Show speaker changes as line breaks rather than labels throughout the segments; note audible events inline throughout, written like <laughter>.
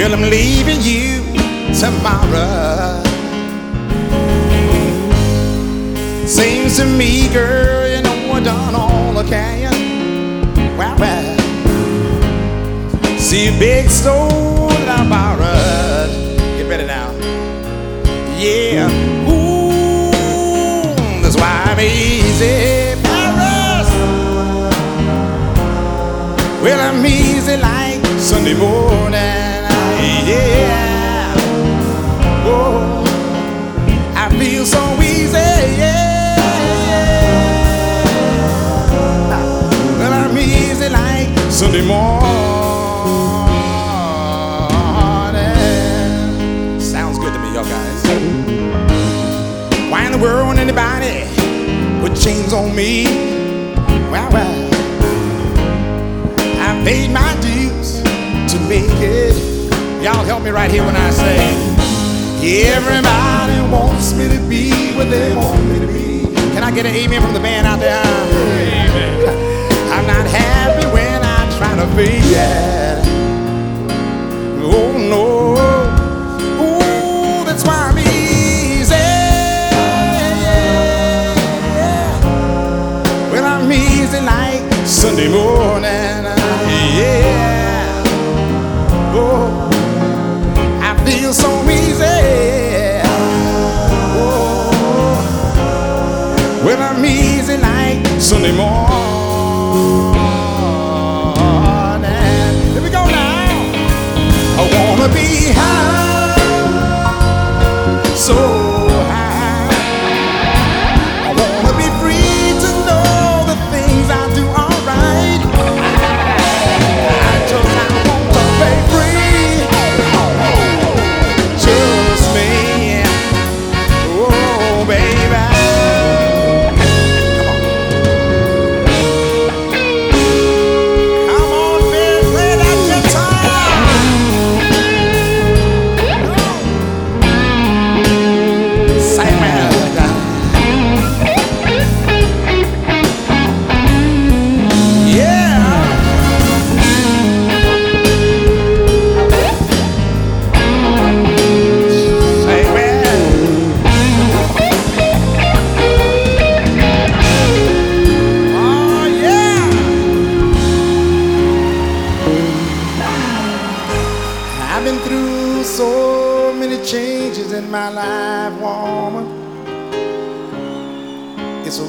Girl, I'm leaving you tomorrow. Seems to me, girl, you know I done all I can. Wow, wow. See a big that I borrowed. Get ready now. Yeah. Ooh, that's why I'm easy. Paris. Well, I'm easy like Sunday morning. I feel so easy. Yeah. Well, I'm easy like Sunday morning. Sounds good to me, y'all guys. Why in the world anybody put chains on me? Well, well, I paid my dues to make it. Y'all help me right here when I say, everybody wants me to be what they want me to be. Can I get an amen from the band out there? Amen. <laughs> I'm not happy when I try to fake it. Sunday morning. Here we go now. I wanna be high,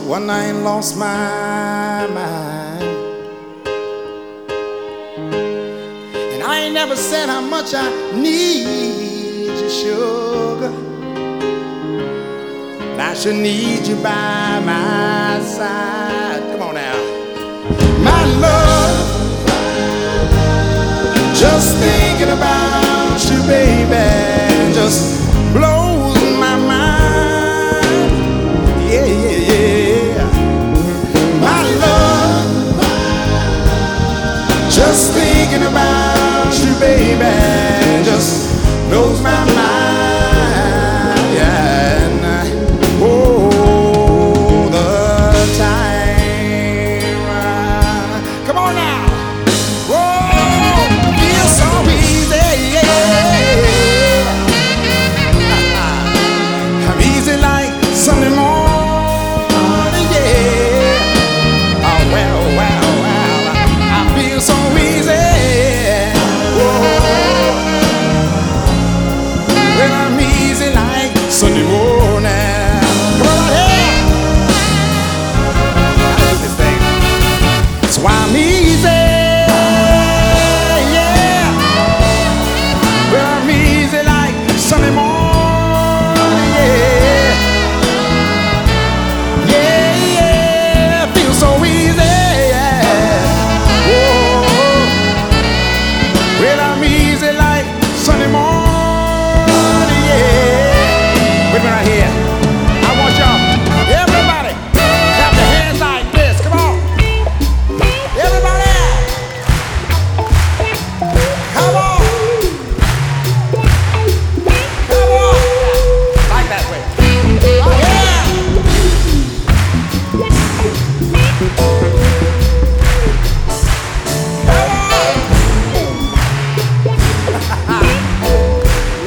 one I ain't lost my mind. And I ain't never said how much I need you, sugar. But I should need you by my side. Just blows my mind.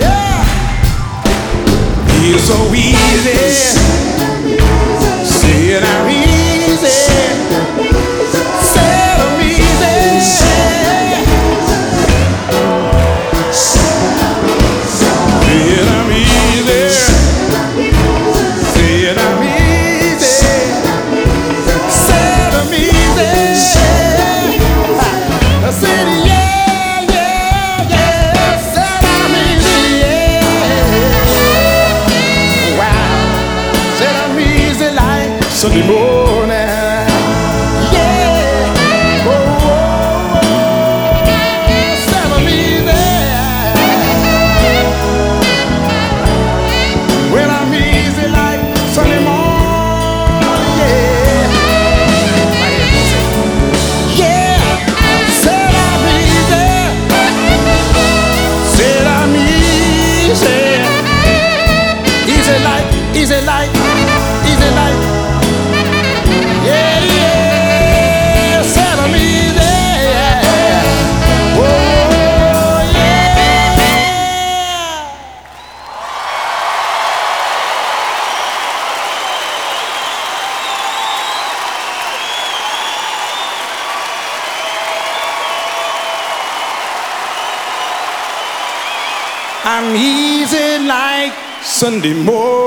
yeah. So easy. be more. I'm easy like Sunday morning.